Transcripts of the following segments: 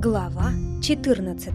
Глава 14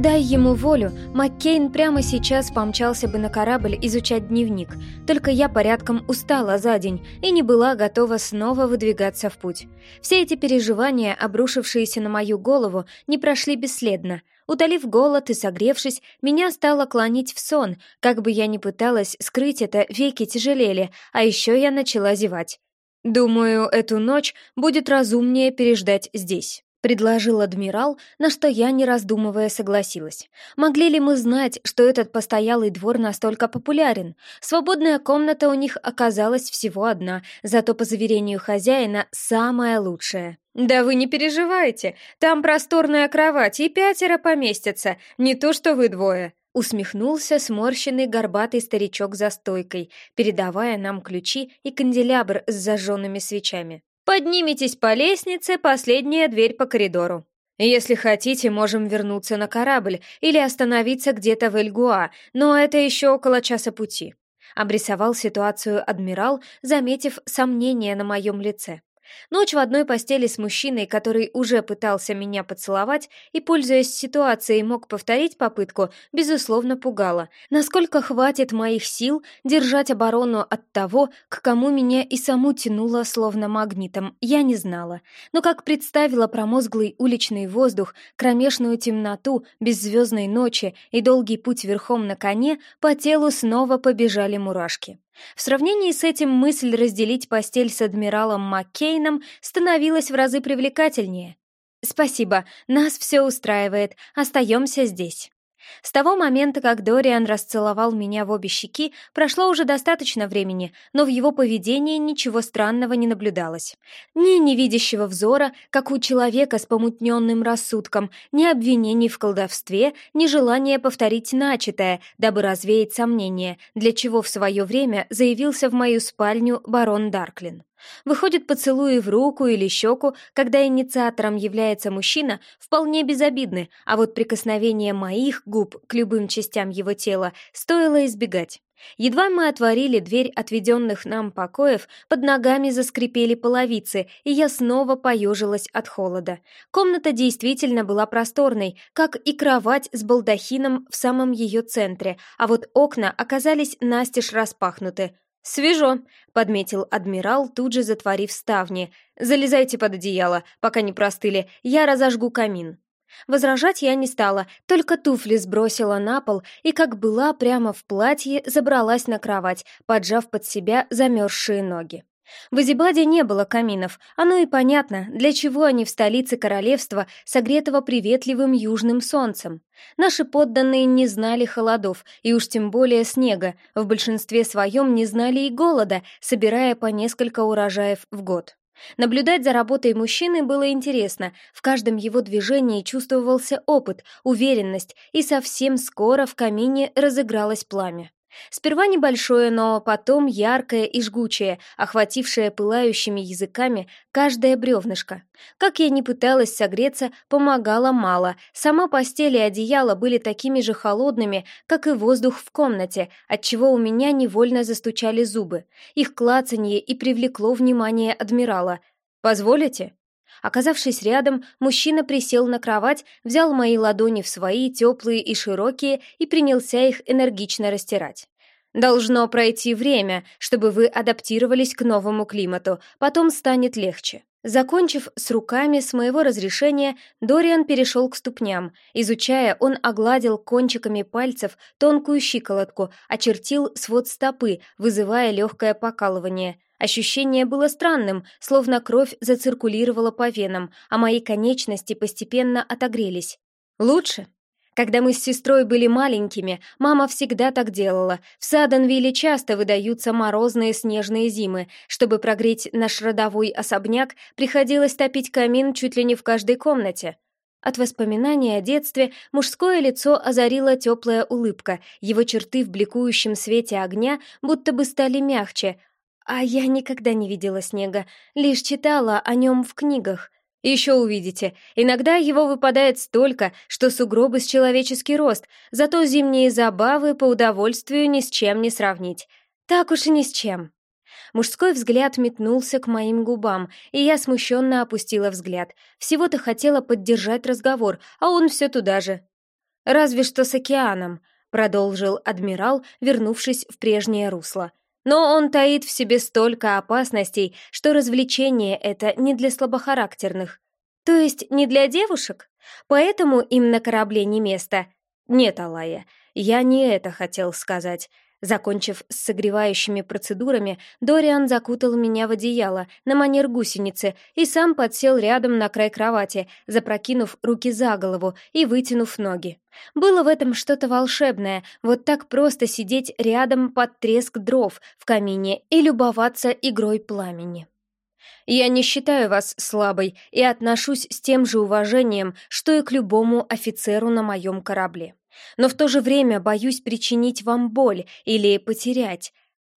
Дай ему волю, Маккейн прямо сейчас помчался бы на корабль изучать дневник, только я порядком устала за день и не была готова снова выдвигаться в путь. Все эти переживания, обрушившиеся на мою голову, не прошли бесследно. Утолив голод и согревшись, меня стало клонить в сон, как бы я ни пыталась скрыть это, веки тяжелели, а еще я начала зевать. «Думаю, эту ночь будет разумнее переждать здесь», — предложил адмирал, на что я, не раздумывая, согласилась. Могли ли мы знать, что этот постоялый двор настолько популярен? Свободная комната у них оказалась всего одна, зато, по заверению хозяина, самая лучшая. «Да вы не переживайте, там просторная кровать и пятеро поместятся, не то что вы двое», Усмехнулся сморщенный горбатый старичок за стойкой, передавая нам ключи и канделябр с зажженными свечами. «Поднимитесь по лестнице, последняя дверь по коридору. Если хотите, можем вернуться на корабль или остановиться где-то в Эльгуа, но это еще около часа пути», — обрисовал ситуацию адмирал, заметив сомнение на моем лице. Ночь в одной постели с мужчиной, который уже пытался меня поцеловать и, пользуясь ситуацией, мог повторить попытку, безусловно, пугала. Насколько хватит моих сил держать оборону от того, к кому меня и саму тянуло словно магнитом, я не знала. Но как представила промозглый уличный воздух, кромешную темноту, беззвездной ночи и долгий путь верхом на коне, по телу снова побежали мурашки. В сравнении с этим мысль разделить постель с адмиралом Маккейном становилась в разы привлекательнее. «Спасибо, нас все устраивает, остаемся здесь». С того момента, как Дориан расцеловал меня в обе щеки, прошло уже достаточно времени, но в его поведении ничего странного не наблюдалось. Ни невидящего взора, как у человека с помутненным рассудком, ни обвинений в колдовстве, ни желания повторить начатое, дабы развеять сомнения, для чего в свое время заявился в мою спальню барон Дарклин. Выходит, поцелуи в руку или щеку, когда инициатором является мужчина, вполне безобидны, а вот прикосновение моих губ к любым частям его тела стоило избегать. Едва мы отворили дверь отведенных нам покоев, под ногами заскрипели половицы, и я снова поежилась от холода. Комната действительно была просторной, как и кровать с балдахином в самом ее центре, а вот окна оказались настежь распахнуты. «Свежо», — подметил адмирал, тут же затворив ставни. «Залезайте под одеяло, пока не простыли, я разожгу камин». Возражать я не стала, только туфли сбросила на пол и, как была, прямо в платье забралась на кровать, поджав под себя замерзшие ноги. В Азибаде не было каминов, оно и понятно, для чего они в столице королевства, согретого приветливым южным солнцем. Наши подданные не знали холодов, и уж тем более снега, в большинстве своем не знали и голода, собирая по несколько урожаев в год. Наблюдать за работой мужчины было интересно, в каждом его движении чувствовался опыт, уверенность, и совсем скоро в камине разыгралось пламя. Сперва небольшое, но потом яркое и жгучее, охватившее пылающими языками каждое бревнышко. Как я ни пыталась согреться, помогало мало. Сама постель и одеяло были такими же холодными, как и воздух в комнате, отчего у меня невольно застучали зубы. Их клацанье и привлекло внимание адмирала. «Позволите?» Оказавшись рядом, мужчина присел на кровать, взял мои ладони в свои, теплые и широкие, и принялся их энергично растирать. «Должно пройти время, чтобы вы адаптировались к новому климату, потом станет легче». Закончив с руками с моего разрешения, Дориан перешел к ступням. Изучая, он огладил кончиками пальцев тонкую щиколотку, очертил свод стопы, вызывая легкое покалывание. Ощущение было странным, словно кровь зациркулировала по венам, а мои конечности постепенно отогрелись. Лучше? Когда мы с сестрой были маленькими, мама всегда так делала. В Саденвилле часто выдаются морозные снежные зимы. Чтобы прогреть наш родовой особняк, приходилось топить камин чуть ли не в каждой комнате. От воспоминания о детстве мужское лицо озарила теплая улыбка, его черты в бликующем свете огня будто бы стали мягче, а я никогда не видела снега, лишь читала о нем в книгах. Еще увидите, иногда его выпадает столько, что сугробы с человеческий рост, зато зимние забавы по удовольствию ни с чем не сравнить. Так уж и ни с чем. Мужской взгляд метнулся к моим губам, и я смущенно опустила взгляд. Всего-то хотела поддержать разговор, а он все туда же. «Разве что с океаном», — продолжил адмирал, вернувшись в прежнее русло. «Но он таит в себе столько опасностей, что развлечение это не для слабохарактерных. То есть не для девушек? Поэтому им на корабле не место?» «Нет, Алая, я не это хотел сказать. Закончив с согревающими процедурами, Дориан закутал меня в одеяло на манер гусеницы и сам подсел рядом на край кровати, запрокинув руки за голову и вытянув ноги. Было в этом что-то волшебное, вот так просто сидеть рядом под треск дров в камине и любоваться игрой пламени. Я не считаю вас слабой и отношусь с тем же уважением, что и к любому офицеру на моем корабле но в то же время боюсь причинить вам боль или потерять.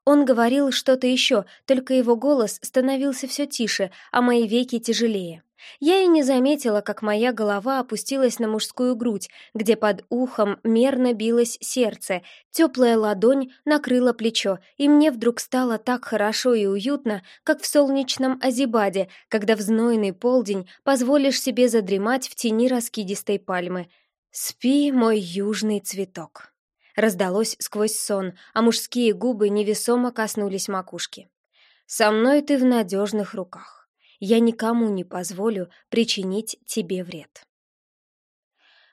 Он говорил что-то еще, только его голос становился все тише, а мои веки тяжелее. Я и не заметила, как моя голова опустилась на мужскую грудь, где под ухом мерно билось сердце, теплая ладонь накрыла плечо, и мне вдруг стало так хорошо и уютно, как в солнечном Азибаде, когда в знойный полдень позволишь себе задремать в тени раскидистой пальмы. «Спи, мой южный цветок», — раздалось сквозь сон, а мужские губы невесомо коснулись макушки. «Со мной ты в надежных руках. Я никому не позволю причинить тебе вред».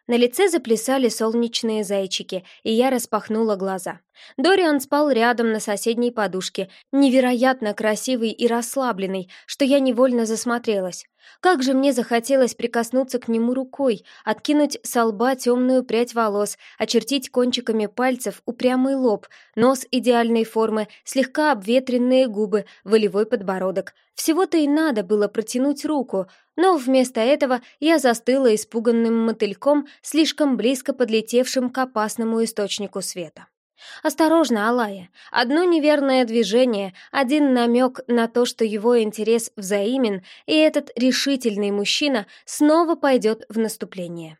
На лице заплясали солнечные зайчики, и я распахнула глаза. Дориан спал рядом на соседней подушке, невероятно красивый и расслабленный, что я невольно засмотрелась. Как же мне захотелось прикоснуться к нему рукой, откинуть со лба темную прядь волос, очертить кончиками пальцев упрямый лоб, нос идеальной формы, слегка обветренные губы, волевой подбородок. Всего-то и надо было протянуть руку, но вместо этого я застыла испуганным мотыльком, слишком близко подлетевшим к опасному источнику света. Осторожно, Алая. Одно неверное движение, один намек на то, что его интерес взаимен, и этот решительный мужчина снова пойдет в наступление.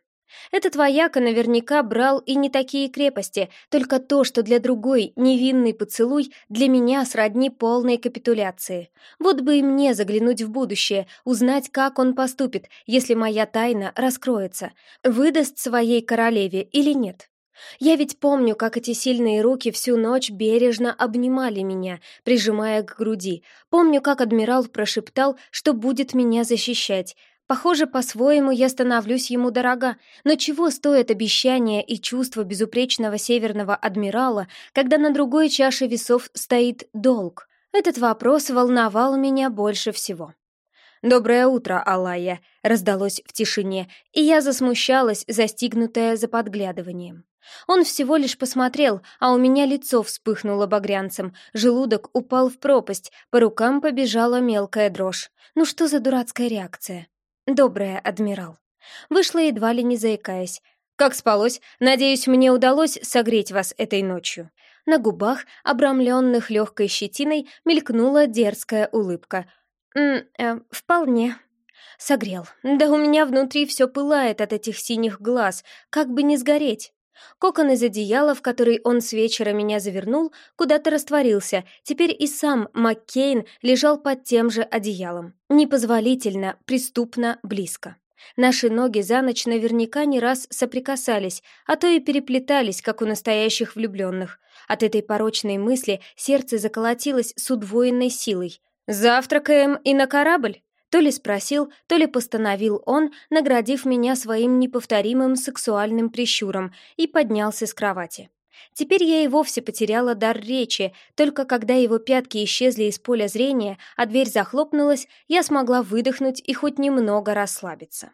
Этот вояка наверняка брал и не такие крепости, только то, что для другой невинный поцелуй для меня сродни полной капитуляции. Вот бы и мне заглянуть в будущее, узнать, как он поступит, если моя тайна раскроется, выдаст своей королеве или нет. Я ведь помню, как эти сильные руки всю ночь бережно обнимали меня, прижимая к груди. Помню, как адмирал прошептал, что будет меня защищать. Похоже, по-своему я становлюсь ему дорога, но чего стоит обещание и чувство безупречного северного адмирала, когда на другой чаше весов стоит долг? Этот вопрос волновал меня больше всего. «Доброе утро, Алая!» — раздалось в тишине, и я засмущалась, застигнутая за подглядыванием. Он всего лишь посмотрел, а у меня лицо вспыхнуло багрянцем, желудок упал в пропасть, по рукам побежала мелкая дрожь. Ну что за дурацкая реакция? Добрая, адмирал. Вышла едва ли не заикаясь. «Как спалось? Надеюсь, мне удалось согреть вас этой ночью». На губах, обрамленных легкой щетиной, мелькнула дерзкая улыбка. «М э, «Вполне», Согрел. Да у меня внутри все пылает от этих синих глаз, как бы не сгореть. Кокон из одеяла, в который он с вечера меня завернул, куда-то растворился. Теперь и сам Маккейн лежал под тем же одеялом. Непозволительно, преступно близко. Наши ноги за ночь наверняка не раз соприкасались, а то и переплетались, как у настоящих влюбленных. От этой порочной мысли сердце заколотилось с удвоенной силой. «Завтракаем и на корабль?» То ли спросил, то ли постановил он, наградив меня своим неповторимым сексуальным прищуром, и поднялся с кровати. Теперь я и вовсе потеряла дар речи, только когда его пятки исчезли из поля зрения, а дверь захлопнулась, я смогла выдохнуть и хоть немного расслабиться.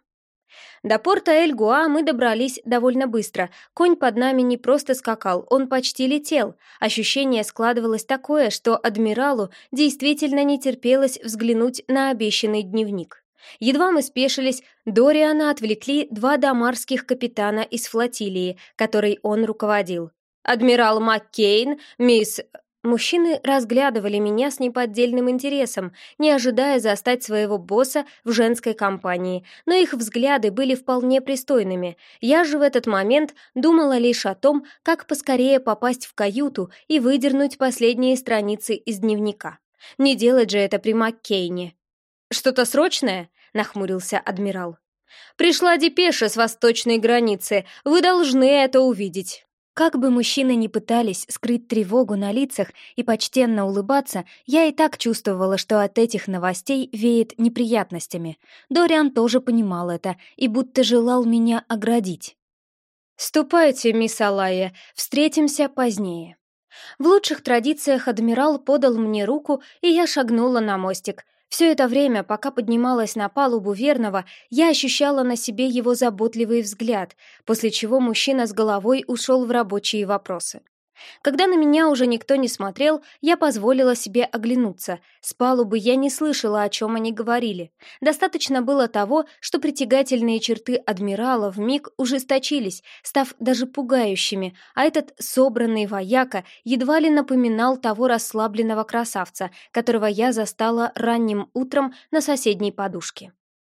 До порта Эль-Гуа мы добрались довольно быстро. Конь под нами не просто скакал, он почти летел. Ощущение складывалось такое, что адмиралу действительно не терпелось взглянуть на обещанный дневник. Едва мы спешились, Дориана отвлекли два дамарских капитана из флотилии, которой он руководил. «Адмирал Маккейн, мисс Мужчины разглядывали меня с неподдельным интересом, не ожидая застать своего босса в женской компании, но их взгляды были вполне пристойными. Я же в этот момент думала лишь о том, как поскорее попасть в каюту и выдернуть последние страницы из дневника. Не делать же это при Маккейне. «Что-то срочное?» — нахмурился адмирал. «Пришла депеша с восточной границы. Вы должны это увидеть». Как бы мужчины ни пытались скрыть тревогу на лицах и почтенно улыбаться, я и так чувствовала, что от этих новостей веет неприятностями. Дориан тоже понимал это и будто желал меня оградить. «Ступайте, мисс Алая, встретимся позднее». В лучших традициях адмирал подал мне руку, и я шагнула на мостик. Все это время, пока поднималась на палубу верного, я ощущала на себе его заботливый взгляд, после чего мужчина с головой ушел в рабочие вопросы. Когда на меня уже никто не смотрел, я позволила себе оглянуться. С палубы я не слышала, о чем они говорили. Достаточно было того, что притягательные черты адмирала в миг ужесточились, став даже пугающими, а этот собранный вояка едва ли напоминал того расслабленного красавца, которого я застала ранним утром на соседней подушке.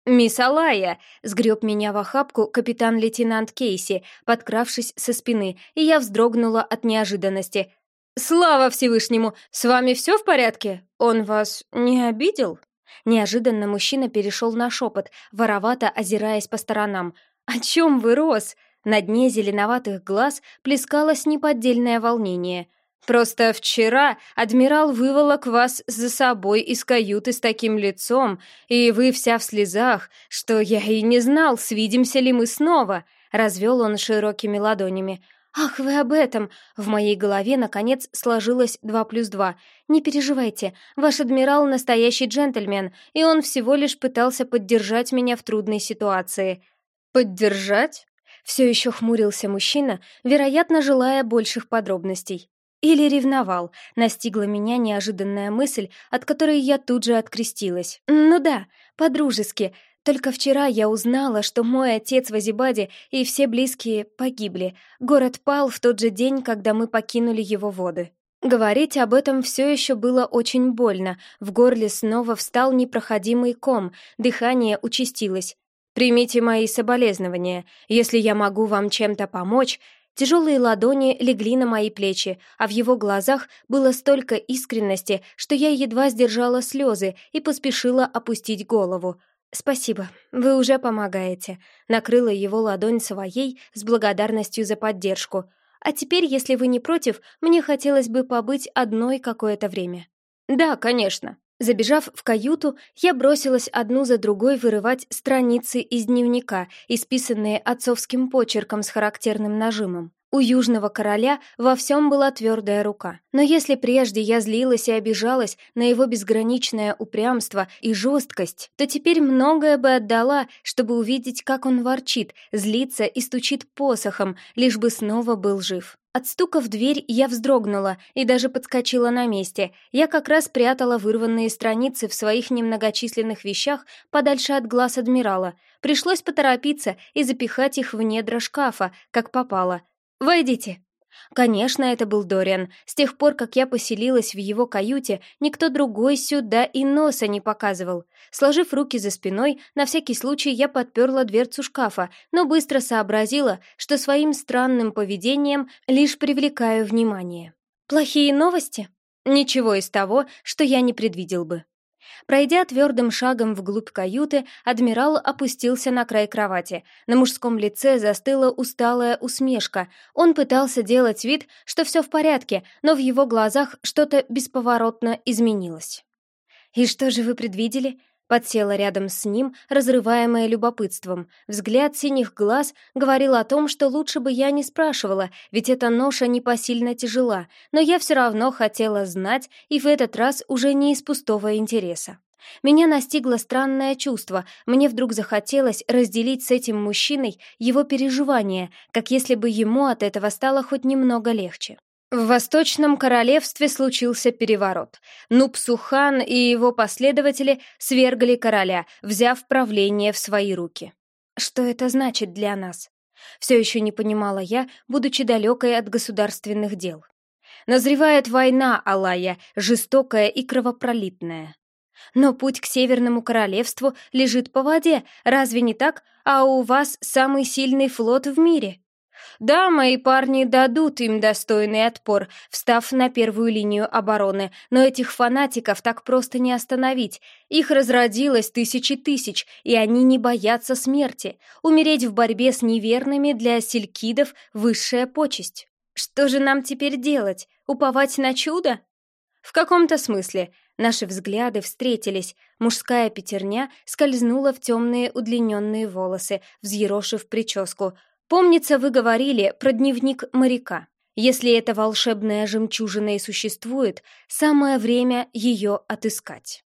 «Мисс Алая!» — сгреб меня в охапку капитан-лейтенант Кейси, подкравшись со спины, и я вздрогнула от неожиданности. «Слава Всевышнему! С вами все в порядке? Он вас не обидел?» Неожиданно мужчина перешел на шепот, воровато озираясь по сторонам. «О чем вы, Рос?» На дне зеленоватых глаз плескалось неподдельное волнение — Просто вчера адмирал выволок вас за собой из каюты с таким лицом, и вы вся в слезах, что я и не знал, свидимся ли мы снова», — развел он широкими ладонями. «Ах, вы об этом!» В моей голове, наконец, сложилось два плюс два. «Не переживайте, ваш адмирал — настоящий джентльмен, и он всего лишь пытался поддержать меня в трудной ситуации». «Поддержать?» Все еще хмурился мужчина, вероятно, желая больших подробностей. Или ревновал. Настигла меня неожиданная мысль, от которой я тут же открестилась. Ну да, по-дружески. Только вчера я узнала, что мой отец в Азибаде и все близкие погибли. Город пал в тот же день, когда мы покинули его воды. Говорить об этом все еще было очень больно. В горле снова встал непроходимый ком, дыхание участилось. «Примите мои соболезнования. Если я могу вам чем-то помочь...» Тяжелые ладони легли на мои плечи, а в его глазах было столько искренности, что я едва сдержала слезы и поспешила опустить голову. «Спасибо, вы уже помогаете», — накрыла его ладонь своей с благодарностью за поддержку. «А теперь, если вы не против, мне хотелось бы побыть одной какое-то время». «Да, конечно», Забежав в каюту, я бросилась одну за другой вырывать страницы из дневника, исписанные отцовским почерком с характерным нажимом. У южного короля во всем была твердая рука. Но если прежде я злилась и обижалась на его безграничное упрямство и жесткость, то теперь многое бы отдала, чтобы увидеть, как он ворчит, злится и стучит посохом, лишь бы снова был жив. От стука в дверь я вздрогнула и даже подскочила на месте. Я как раз прятала вырванные страницы в своих немногочисленных вещах подальше от глаз адмирала. Пришлось поторопиться и запихать их в недра шкафа, как попало. «Войдите!» Конечно, это был Дориан. С тех пор, как я поселилась в его каюте, никто другой сюда и носа не показывал. Сложив руки за спиной, на всякий случай я подперла дверцу шкафа, но быстро сообразила, что своим странным поведением лишь привлекаю внимание. «Плохие новости?» Ничего из того, что я не предвидел бы. Пройдя твердым шагом вглубь каюты, адмирал опустился на край кровати. На мужском лице застыла усталая усмешка. Он пытался делать вид, что все в порядке, но в его глазах что-то бесповоротно изменилось. «И что же вы предвидели?» Подсела рядом с ним, разрываемая любопытством. Взгляд синих глаз говорил о том, что лучше бы я не спрашивала, ведь эта ноша непосильно тяжела, но я все равно хотела знать, и в этот раз уже не из пустого интереса. Меня настигло странное чувство, мне вдруг захотелось разделить с этим мужчиной его переживания, как если бы ему от этого стало хоть немного легче. В Восточном Королевстве случился переворот. Нупсухан и его последователи свергли короля, взяв правление в свои руки. Что это значит для нас? Все еще не понимала я, будучи далекой от государственных дел. Назревает война, Алая, жестокая и кровопролитная. Но путь к Северному Королевству лежит по воде, разве не так? А у вас самый сильный флот в мире. Да, мои парни дадут им достойный отпор, встав на первую линию обороны, но этих фанатиков так просто не остановить. Их разродилось тысячи тысяч, и они не боятся смерти. Умереть в борьбе с неверными для селькидов — высшая почесть. Что же нам теперь делать? Уповать на чудо? В каком-то смысле. Наши взгляды встретились. Мужская пятерня скользнула в темные удлиненные волосы, взъерошив прическу — Помнится, вы говорили про дневник моряка. Если эта волшебная жемчужина и существует, самое время ее отыскать.